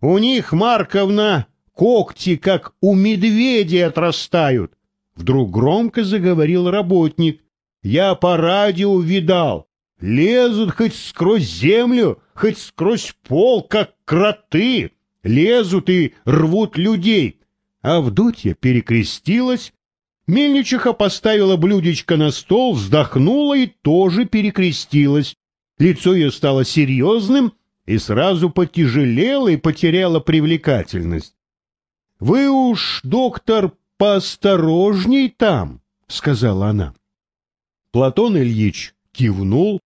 У них, Марковна, когти, как у медведей, отрастают. Вдруг громко заговорил работник. Я по радио видал. Лезут хоть сквозь землю, хоть сквозь пол, как кроты. Лезут и рвут людей. Авдотья перекрестилась. Мельничиха поставила блюдечко на стол, вздохнула и тоже перекрестилась. Лицо ее стало серьезным и сразу потяжелело и потеряло привлекательность. — Вы уж, доктор, поосторожней там, — сказала она. Платон Ильич кивнул,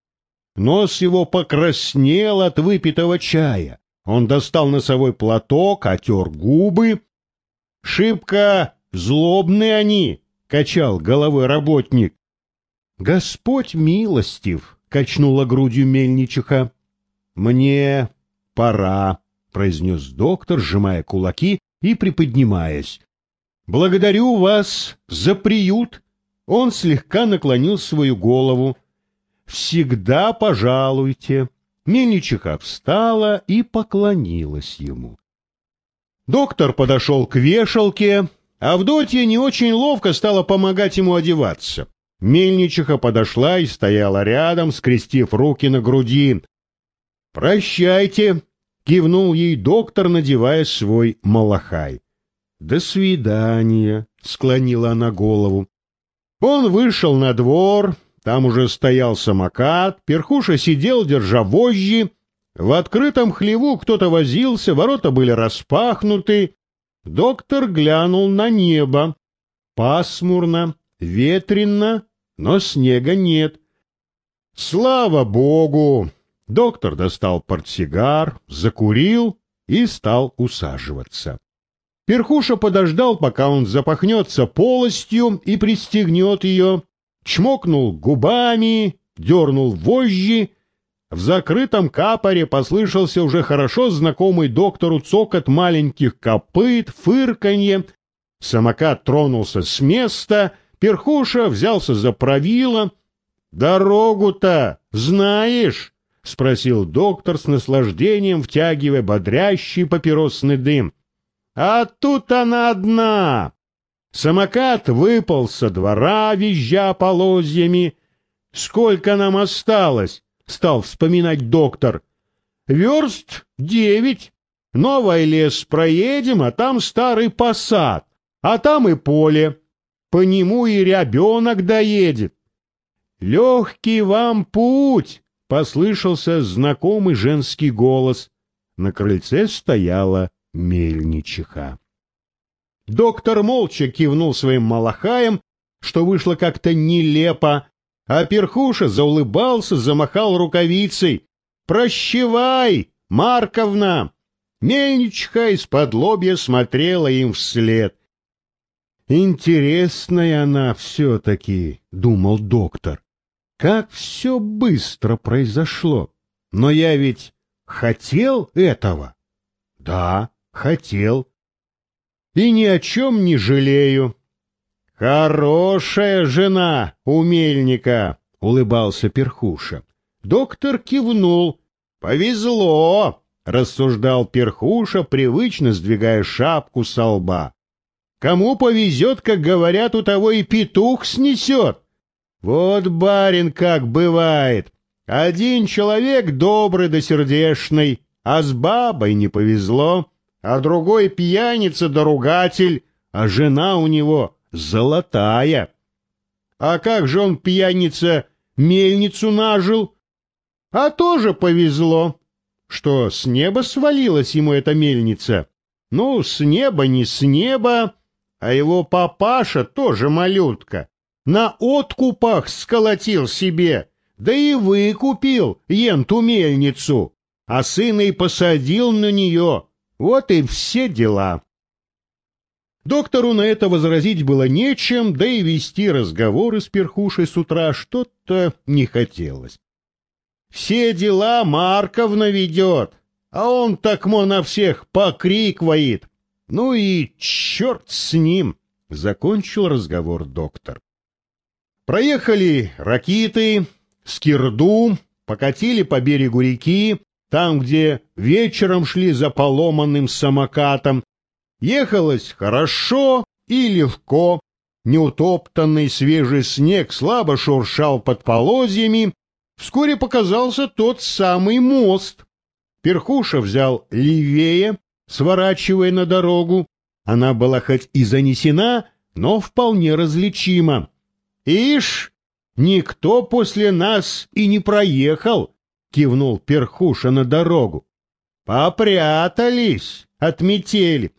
нос его покраснел от выпитого чая. Он достал носовой платок, отер губы. — Шибко злобные они, — качал головой работник. — Господь милостив, — качнула грудью мельничиха. — Мне пора, — произнес доктор, сжимая кулаки и приподнимаясь. — Благодарю вас за приют. Он слегка наклонил свою голову. — Всегда пожалуйте. Мельничиха встала и поклонилась ему. Доктор подошел к вешалке, Авдотья не очень ловко стала помогать ему одеваться. Мельничиха подошла и стояла рядом, скрестив руки на груди. «Прощайте!» — кивнул ей доктор, надевая свой малахай. «До свидания!» — склонила она голову. Он вышел на двор, там уже стоял самокат, перхуша сидел, держа вожжи. В открытом хлеву кто-то возился, ворота были распахнуты. Доктор глянул на небо. Пасмурно, ветрено, но снега нет. Слава богу! Доктор достал портсигар, закурил и стал усаживаться. Перхуша подождал, пока он запахнется полостью и пристегнет ее, чмокнул губами, дернул вожжи. В закрытом капоре послышался уже хорошо знакомый доктору цокот маленьких копыт, фырканье. Самокат тронулся с места, перхуша взялся за правило. «Дорогу-то знаешь?» — спросил доктор с наслаждением, втягивая бодрящий папиросный дым. «А тут она одна!» Самокат выпал со двора, визжа полозьями. «Сколько нам осталось?» — стал вспоминать доктор. «Верст девять. Новый лес проедем, а там старый посад, а там и поле. По нему и рябенок доедет». «Легкий вам путь!» — послышался знакомый женский голос. На крыльце стояла мельничиха. Доктор молча кивнул своим малахаем, что вышло как-то нелепо, а перхуша заулыбался, замахал рукавицей. «Прощевай, Марковна!» Мельничка из-под лобья смотрела им вслед. «Интересная она все-таки», — думал доктор. «Как все быстро произошло! Но я ведь хотел этого?» «Да, хотел и ни о чем не жалею. Хорошая жена у мельника, улыбался Перхуша. Доктор кивнул. Повезло, рассуждал Перхуша, привычно сдвигая шапку со лба. Кому повезет, как говорят, у того и петух снесет. Вот, барин, как бывает. Один человек добрый да сердешный, а с бабой не повезло а другой пьяница да ругатель, а жена у него золотая. А как же он, пьяница, мельницу нажил? А тоже повезло, что с неба свалилась ему эта мельница. Ну, с неба не с неба, а его папаша тоже малютка. На откупах сколотил себе, да и выкупил енту мельницу, а сына и посадил на нее, вот и все дела. Доктору на это возразить было нечем, да и вести разговоры с перхушей с утра что-то не хотелось. Все дела Марковна ведет, а он так мо на всех покрикивает. Ну и черт с ним, — закончил разговор доктор. Проехали ракиты, скирду, покатили по берегу реки, там, где вечером шли за поломанным самокатом. Ехалось хорошо и легко. Неутоптанный свежий снег слабо шуршал под полозьями. Вскоре показался тот самый мост. Перхуша взял левее, сворачивая на дорогу. Она была хоть и занесена, но вполне различима. «Ишь, никто после нас и не проехал!» — кивнул Перхуша на дорогу. «Попрятались от метели.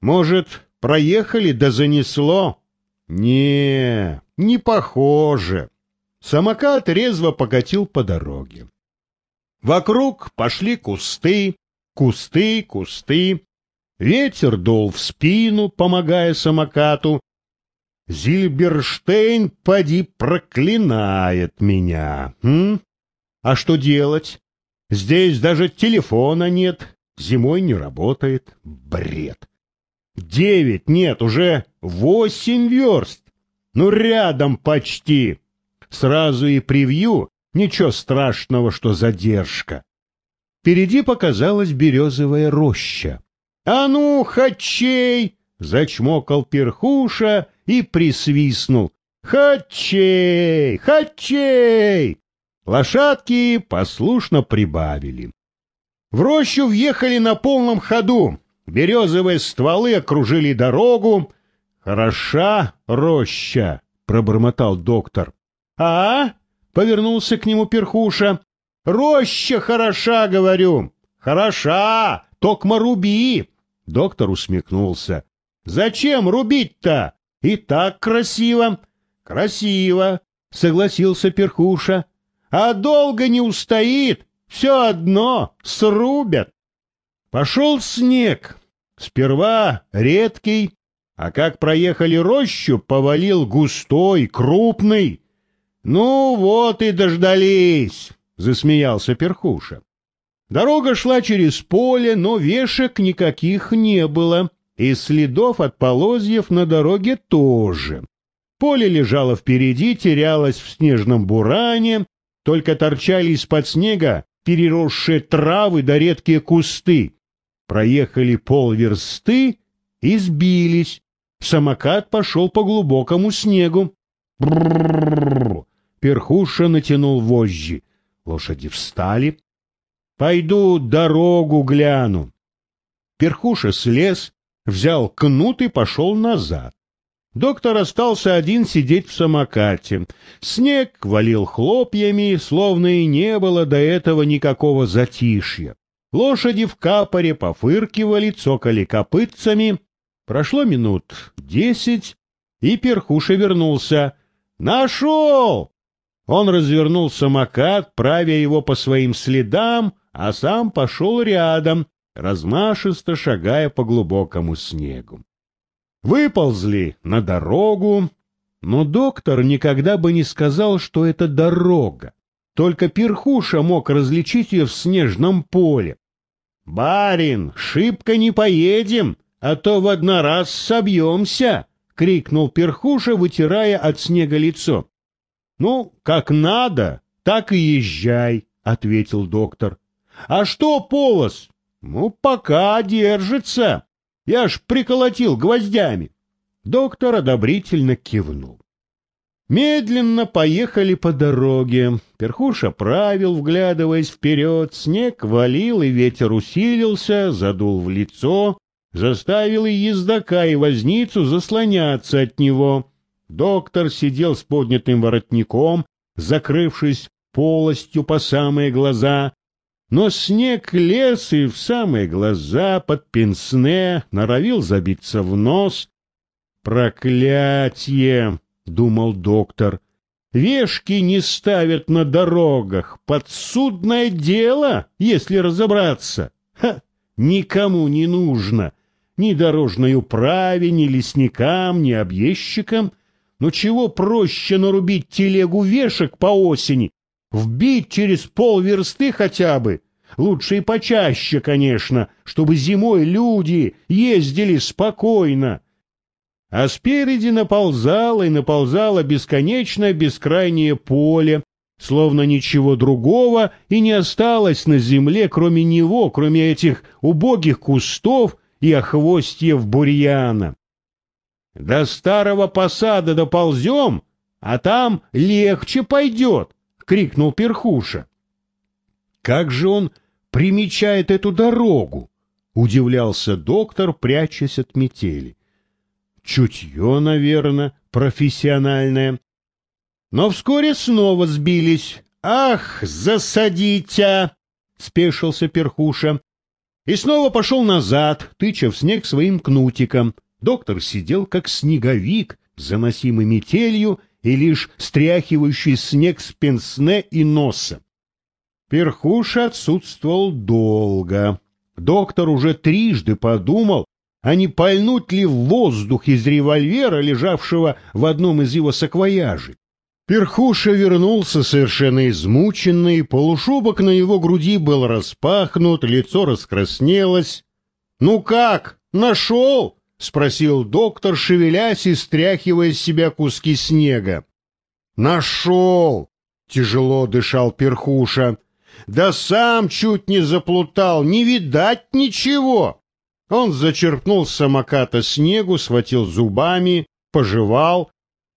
Может, проехали да занесло?» «Не, не похоже». Самокат резво покатил по дороге. Вокруг пошли кусты, кусты, кусты. Ветер дул в спину, помогая самокату. Зильберштейн, поди, проклинает меня. М? А что делать? Здесь даже телефона нет, зимой не работает. Бред. Девять, нет, уже восемь верст. Ну, рядом почти. Сразу и превью, ничего страшного, что задержка. Впереди показалась березовая роща. «А ну, хачей!» — зачмокал перхуша и присвистнул. «Хачей! Хачей!» Лошадки послушно прибавили. В рощу въехали на полном ходу. Березовые стволы окружили дорогу. «Хороша роща!» — пробормотал доктор. «А?» — повернулся к нему перхуша. «Роща хороша, говорю!» «Хороша! Токма руби!» Доктор усмехнулся. «Зачем рубить-то? И так красиво!» «Красиво!» — согласился перхуша. «А долго не устоит, все одно срубят!» Пошел снег. Сперва редкий, а как проехали рощу, повалил густой, крупный. «Ну вот и дождались!» — засмеялся Перхуша. Дорога шла через поле, но вешек никаких не было, и следов от полозьев на дороге тоже. Поле лежало впереди, терялось в снежном буране, только торчали из-под снега переросшие травы да редкие кусты. Проехали полверсты и сбились. Самокат пошел по глубокому снегу. Бррррррр! Перхуша натянул вожжи. Лошади встали. «Пойду дорогу гляну». Перхуша слез, взял кнут и пошел назад. Доктор остался один сидеть в самокате. Снег валил хлопьями, словно и не было до этого никакого затишья. Лошади в капоре пофыркивали, цокали копытцами. Прошло минут десять, и перхуша вернулся. «Нашел!» Он развернул самокат, правя его по своим следам, а сам пошел рядом, размашисто шагая по глубокому снегу. Выползли на дорогу, но доктор никогда бы не сказал, что это дорога. Только перхуша мог различить ее в снежном поле. «Барин, шибко не поедем, а то в однораз собьемся!» — крикнул перхуша, вытирая от снега лицо. «Ну, как надо, так и езжай», — ответил доктор. «А что полос?» «Ну, пока держится. Я ж приколотил гвоздями». Доктор одобрительно кивнул. Медленно поехали по дороге. Перхуша правил, вглядываясь вперед. Снег валил, и ветер усилился, задул в лицо, заставил и ездока, и возницу заслоняться от него. Доктор сидел с поднятым воротником, закрывшись полостью по самые глаза, но снег лез и в самые глаза под пенсне норовил забиться в нос. «Проклятье!» — думал доктор. «Вешки не ставят на дорогах. Подсудное дело, если разобраться. Ха! Никому не нужно. Ни дорожной управе, ни лесникам, ни объездчикам — но чего проще нарубить телегу вешек по осени, вбить через полверсты хотя бы, лучше и почаще, конечно, чтобы зимой люди ездили спокойно. А спереди наползало и наползало бесконечное бескрайнее поле, словно ничего другого и не осталось на земле, кроме него, кроме этих убогих кустов и охвостьев бурьяна. До старого посада доползем, а там легче пойдет, — крикнул Перхуша. Как же он примечает эту дорогу? — удивлялся доктор, прячась от метели. Чутье, наверное, профессиональное. Но вскоре снова сбились. «Ах, засадите!» — спешился Перхуша. И снова пошел назад, тыча в снег своим кнутиком. Доктор сидел, как снеговик, заносимый метелью и лишь стряхивающий снег с пенсне и носа. Перхуша отсутствовал долго. Доктор уже трижды подумал, а не пальнуть ли в воздух из револьвера, лежавшего в одном из его саквояжей. Перхуша вернулся совершенно измученный, полушубок на его груди был распахнут, лицо раскраснелось. — Ну как, нашел? — спросил доктор, шевелясь и стряхивая с себя куски снега. — Нашел! — тяжело дышал Перхуша. — Да сам чуть не заплутал, не видать ничего! Он зачерпнул с самоката снегу, схватил зубами, пожевал,